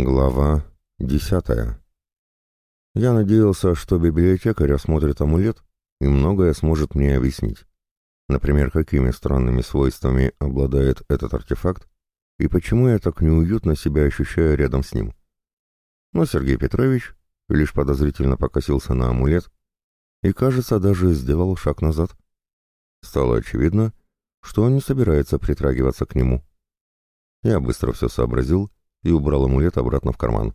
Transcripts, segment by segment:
Глава десятая. Я надеялся, что библиотекарь осмотрит амулет и многое сможет мне объяснить. Например, какими странными свойствами обладает этот артефакт и почему я так неуютно себя ощущаю рядом с ним. Но Сергей Петрович лишь подозрительно покосился на амулет и, кажется, даже сделал шаг назад. Стало очевидно, что он не собирается притрагиваться к нему. Я быстро все сообразил и убрал амулет обратно в карман.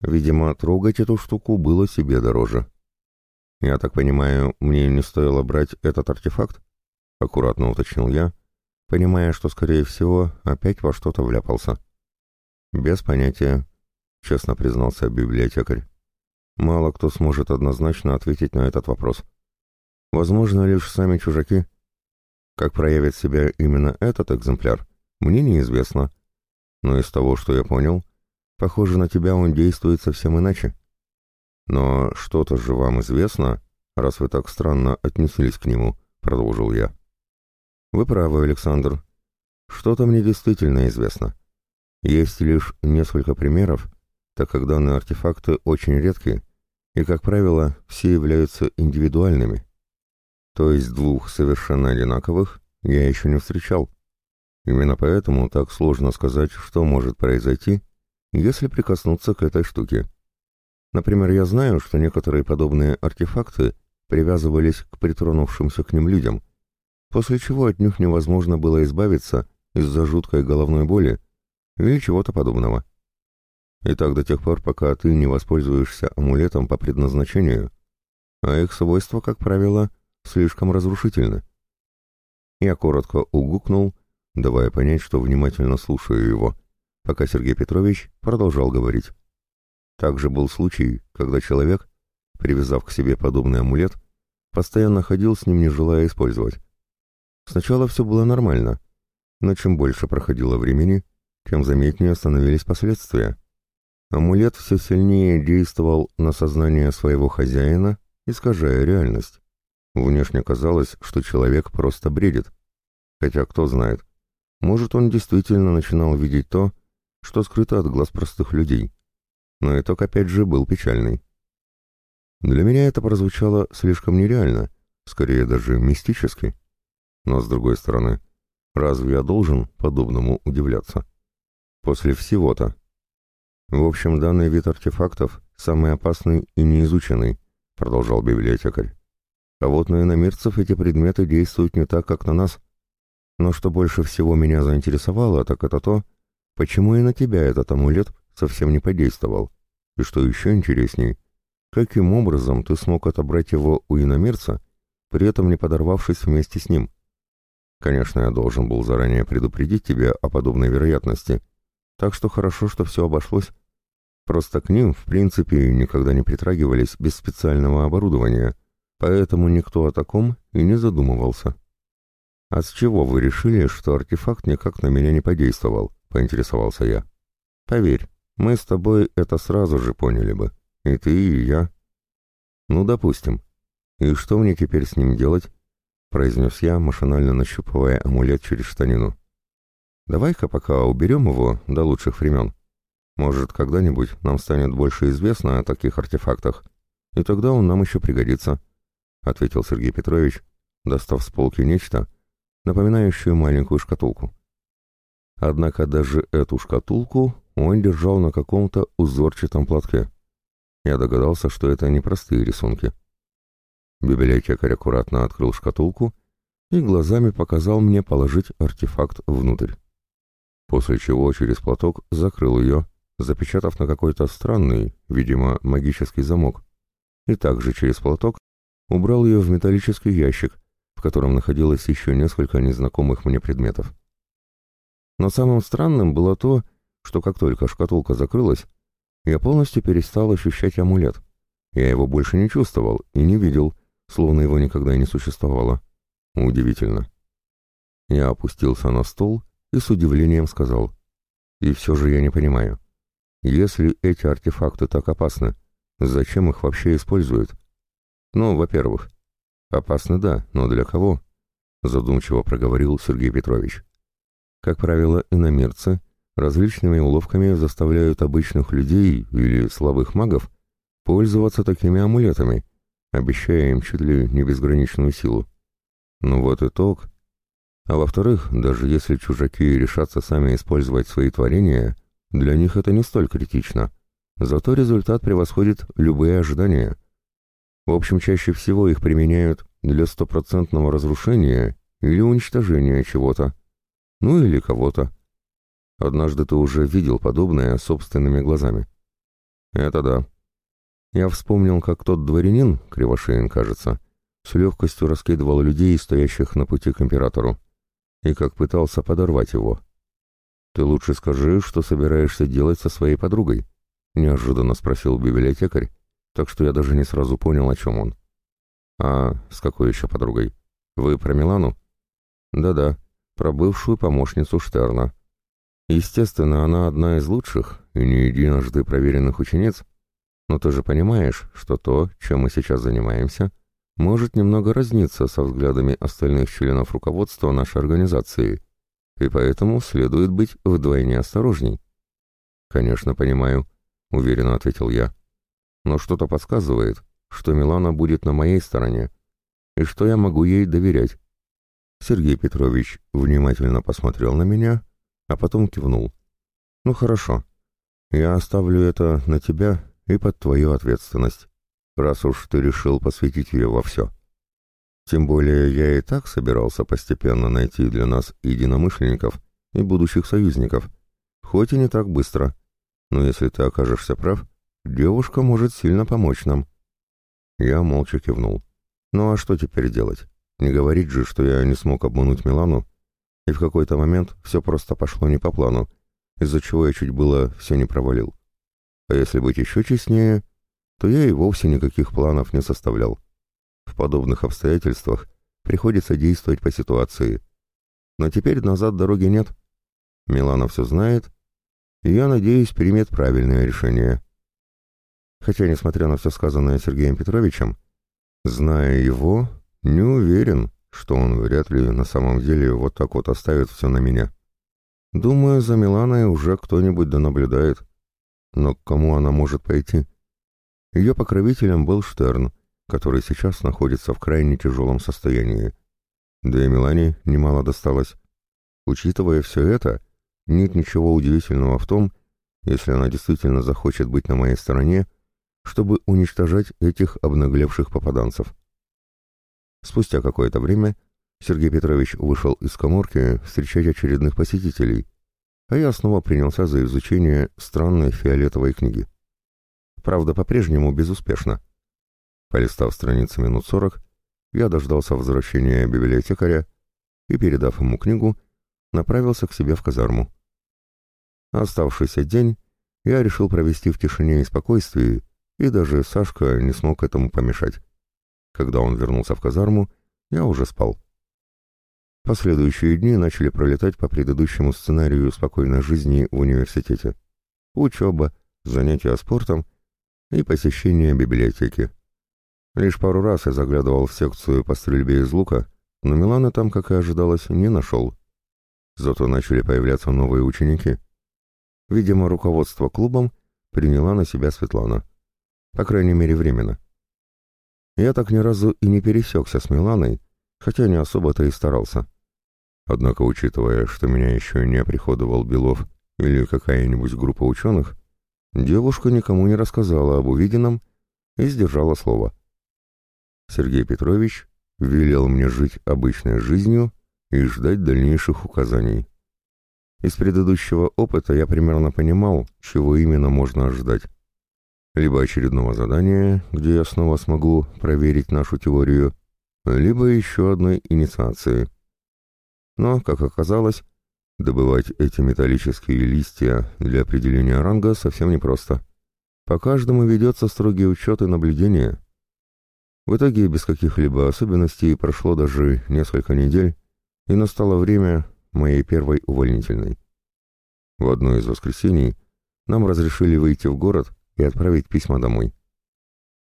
Видимо, трогать эту штуку было себе дороже. «Я так понимаю, мне не стоило брать этот артефакт?» — аккуратно уточнил я, понимая, что, скорее всего, опять во что-то вляпался. «Без понятия», — честно признался библиотекарь. «Мало кто сможет однозначно ответить на этот вопрос. Возможно, лишь сами чужаки. Как проявит себя именно этот экземпляр, мне неизвестно, но из того, что я понял, похоже, на тебя он действует совсем иначе. Но что-то же вам известно, раз вы так странно отнеслись к нему, продолжил я. Вы правы, Александр. Что-то мне действительно известно. Есть лишь несколько примеров, так как данные артефакты очень редкие, и, как правило, все являются индивидуальными. То есть двух совершенно одинаковых я еще не встречал. Именно поэтому так сложно сказать, что может произойти, если прикоснуться к этой штуке. Например, я знаю, что некоторые подобные артефакты привязывались к притронувшимся к ним людям, после чего от них невозможно было избавиться из-за жуткой головной боли или чего-то подобного. И так до тех пор, пока ты не воспользуешься амулетом по предназначению, а их свойства, как правило, слишком разрушительны. Я коротко угукнул давая понять, что внимательно слушаю его, пока Сергей Петрович продолжал говорить. Также был случай, когда человек, привязав к себе подобный амулет, постоянно ходил с ним, не желая использовать. Сначала все было нормально, но чем больше проходило времени, тем заметнее становились последствия. Амулет все сильнее действовал на сознание своего хозяина, искажая реальность. Внешне казалось, что человек просто бредит. Хотя кто знает, может, он действительно начинал видеть то, что скрыто от глаз простых людей. Но итог, опять же, был печальный. Для меня это прозвучало слишком нереально, скорее даже мистически. Но, с другой стороны, разве я должен подобному удивляться? После всего-то. В общем, данный вид артефактов самый опасный и неизученный, продолжал библиотекарь. А вот на иномирцев эти предметы действуют не так, как на нас, но что больше всего меня заинтересовало, так это то, почему и на тебя этот амулет совсем не подействовал. И что еще интересней, каким образом ты смог отобрать его у иномерца, при этом не подорвавшись вместе с ним? Конечно, я должен был заранее предупредить тебя о подобной вероятности, так что хорошо, что все обошлось. Просто к ним, в принципе, никогда не притрагивались без специального оборудования, поэтому никто о таком и не задумывался. «А с чего вы решили, что артефакт никак на меня не подействовал?» — поинтересовался я. «Поверь, мы с тобой это сразу же поняли бы. И ты, и я». «Ну, допустим. И что мне теперь с ним делать?» — произнес я, машинально нащупывая амулет через штанину. «Давай-ка пока уберем его до лучших времен. Может, когда-нибудь нам станет больше известно о таких артефактах, и тогда он нам еще пригодится», — ответил Сергей Петрович, достав с полки нечто, — напоминающую маленькую шкатулку. Однако даже эту шкатулку он держал на каком-то узорчатом платке. Я догадался, что это не простые рисунки. Библиотекарь аккуратно открыл шкатулку и глазами показал мне положить артефакт внутрь. После чего через платок закрыл ее, запечатав на какой-то странный, видимо, магический замок, и также через платок убрал ее в металлический ящик, в котором находилось еще несколько незнакомых мне предметов. Но самым странным было то, что как только шкатулка закрылась, я полностью перестал ощущать амулет. Я его больше не чувствовал и не видел, словно его никогда и не существовало. Удивительно. Я опустился на стол и с удивлением сказал. И все же я не понимаю. Если эти артефакты так опасны, зачем их вообще используют? Ну, во-первых, «Опасно, да, но для кого?» — задумчиво проговорил Сергей Петрович. «Как правило, иномерцы различными уловками заставляют обычных людей или слабых магов пользоваться такими амулетами, обещая им чуть ли не безграничную силу. Ну вот итог. А во-вторых, даже если чужаки решатся сами использовать свои творения, для них это не столь критично. Зато результат превосходит любые ожидания — в общем, чаще всего их применяют для стопроцентного разрушения или уничтожения чего-то. Ну или кого-то. Однажды ты уже видел подобное собственными глазами. Это да. Я вспомнил, как тот дворянин, Кривошеин, кажется, с легкостью раскидывал людей, стоящих на пути к императору, и как пытался подорвать его. «Ты лучше скажи, что собираешься делать со своей подругой?» — неожиданно спросил библиотекарь, так что я даже не сразу понял, о чем он. «А с какой еще подругой? Вы про Милану?» «Да-да, про бывшую помощницу Штерна. Естественно, она одна из лучших и не единожды проверенных учениц, но ты же понимаешь, что то, чем мы сейчас занимаемся, может немного разниться со взглядами остальных членов руководства нашей организации, и поэтому следует быть вдвойне осторожней». «Конечно, понимаю», — уверенно ответил я но что-то подсказывает, что Милана будет на моей стороне, и что я могу ей доверять. Сергей Петрович внимательно посмотрел на меня, а потом кивнул. «Ну хорошо, я оставлю это на тебя и под твою ответственность, раз уж ты решил посвятить ее во все. Тем более я и так собирался постепенно найти для нас единомышленников и будущих союзников, хоть и не так быстро. Но если ты окажешься прав, Девушка может сильно помочь нам». Я молча кивнул. «Ну а что теперь делать? Не говорить же, что я не смог обмануть Милану. И в какой-то момент все просто пошло не по плану, из-за чего я чуть было все не провалил. А если быть еще честнее, то я и вовсе никаких планов не составлял. В подобных обстоятельствах приходится действовать по ситуации. Но теперь назад дороги нет. Милана все знает, и я надеюсь, примет правильное решение» хотя, несмотря на все сказанное Сергеем Петровичем, зная его, не уверен, что он вряд ли на самом деле вот так вот оставит все на меня. Думаю, за Миланой уже кто-нибудь донаблюдает. Но к кому она может пойти? Ее покровителем был Штерн, который сейчас находится в крайне тяжелом состоянии. Да и Милане немало досталось. Учитывая все это, нет ничего удивительного в том, если она действительно захочет быть на моей стороне, чтобы уничтожать этих обнаглевших попаданцев. Спустя какое-то время Сергей Петрович вышел из коморки встречать очередных посетителей, а я снова принялся за изучение странной фиолетовой книги. Правда, по-прежнему безуспешно. Полистав страницы минут сорок, я дождался возвращения библиотекаря и, передав ему книгу, направился к себе в казарму. Оставшийся день я решил провести в тишине и спокойствии, и даже Сашка не смог этому помешать. Когда он вернулся в казарму, я уже спал. Последующие дни начали пролетать по предыдущему сценарию спокойной жизни в университете. Учеба, занятия спортом и посещение библиотеки. Лишь пару раз я заглядывал в секцию по стрельбе из лука, но Милана там, как и ожидалось, не нашел. Зато начали появляться новые ученики. Видимо, руководство клубом приняла на себя Светлана по крайней мере временно. Я так ни разу и не пересекся с Миланой, хотя не особо-то и старался. Однако, учитывая, что меня еще не оприходовал Белов или какая-нибудь группа ученых, девушка никому не рассказала об увиденном и сдержала слово. Сергей Петрович велел мне жить обычной жизнью и ждать дальнейших указаний. Из предыдущего опыта я примерно понимал, чего именно можно ожидать либо очередного задания, где я снова смогу проверить нашу теорию, либо еще одной инициации. Но, как оказалось, добывать эти металлические листья для определения ранга совсем непросто. По каждому ведется строгий учет и наблюдение. В итоге, без каких-либо особенностей, прошло даже несколько недель, и настало время моей первой увольнительной. В одно из воскресений нам разрешили выйти в город — и отправить письма домой.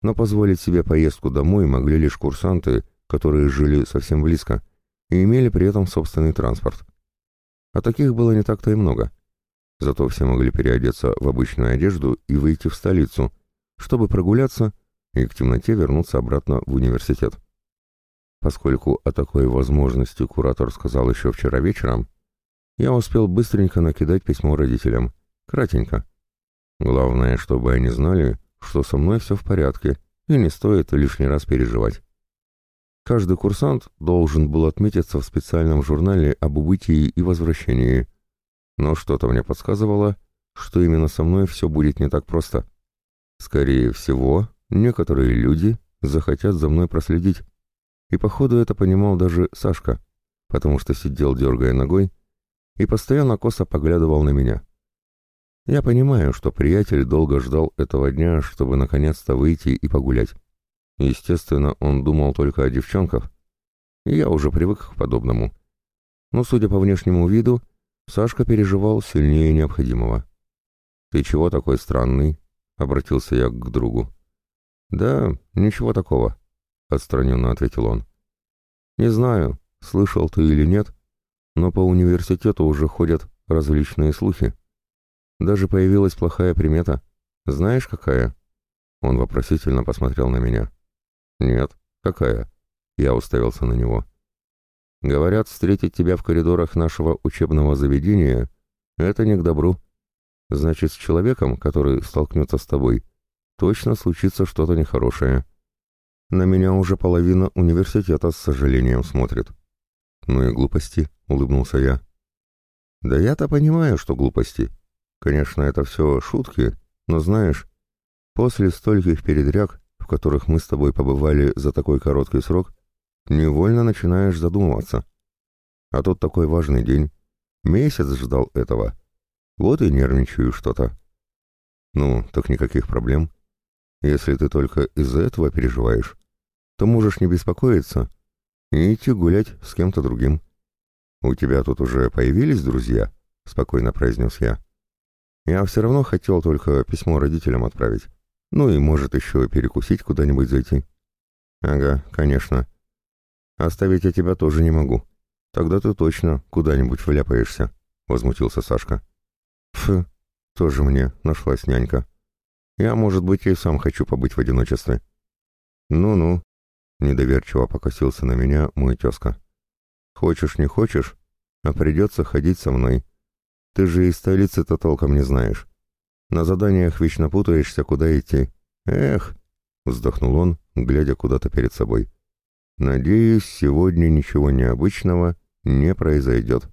Но позволить себе поездку домой могли лишь курсанты, которые жили совсем близко и имели при этом собственный транспорт. А таких было не так-то и много. Зато все могли переодеться в обычную одежду и выйти в столицу, чтобы прогуляться и к темноте вернуться обратно в университет. Поскольку о такой возможности куратор сказал еще вчера вечером, я успел быстренько накидать письмо родителям, кратенько, Главное, чтобы они знали, что со мной все в порядке, и не стоит лишний раз переживать. Каждый курсант должен был отметиться в специальном журнале об убытии и возвращении. Но что-то мне подсказывало, что именно со мной все будет не так просто. Скорее всего, некоторые люди захотят за мной проследить. И походу это понимал даже Сашка, потому что сидел, дергая ногой, и постоянно косо поглядывал на меня. Я понимаю, что приятель долго ждал этого дня, чтобы наконец-то выйти и погулять. Естественно, он думал только о девчонках. Я уже привык к подобному. Но, судя по внешнему виду, Сашка переживал сильнее необходимого. «Ты чего такой странный?» — обратился я к другу. «Да, ничего такого», — отстраненно ответил он. «Не знаю, слышал ты или нет, но по университету уже ходят различные слухи. Даже появилась плохая примета. Знаешь, какая?» Он вопросительно посмотрел на меня. «Нет, какая?» Я уставился на него. «Говорят, встретить тебя в коридорах нашего учебного заведения — это не к добру. Значит, с человеком, который столкнется с тобой, точно случится что-то нехорошее. На меня уже половина университета с сожалением смотрит». «Ну и глупости», — улыбнулся я. «Да я-то понимаю, что глупости», Конечно, это все шутки, но знаешь, после стольких передряг, в которых мы с тобой побывали за такой короткий срок, невольно начинаешь задумываться. А тут такой важный день. Месяц ждал этого. Вот и нервничаю что-то. Ну, так никаких проблем. Если ты только из-за этого переживаешь, то можешь не беспокоиться и идти гулять с кем-то другим. У тебя тут уже появились друзья? — спокойно произнес я. Я все равно хотел только письмо родителям отправить. Ну и, может, еще перекусить куда-нибудь зайти. Ага, конечно. Оставить я тебя тоже не могу. Тогда ты точно куда-нибудь вляпаешься, — возмутился Сашка. Фу, тоже мне нашлась нянька. Я, может быть, и сам хочу побыть в одиночестве. Ну-ну, — недоверчиво покосился на меня мой тезка. Хочешь, не хочешь, а придется ходить со мной. Ты же и столицы-то толком не знаешь. На заданиях вечно путаешься, куда идти. Эх!» — вздохнул он, глядя куда-то перед собой. «Надеюсь, сегодня ничего необычного не произойдет».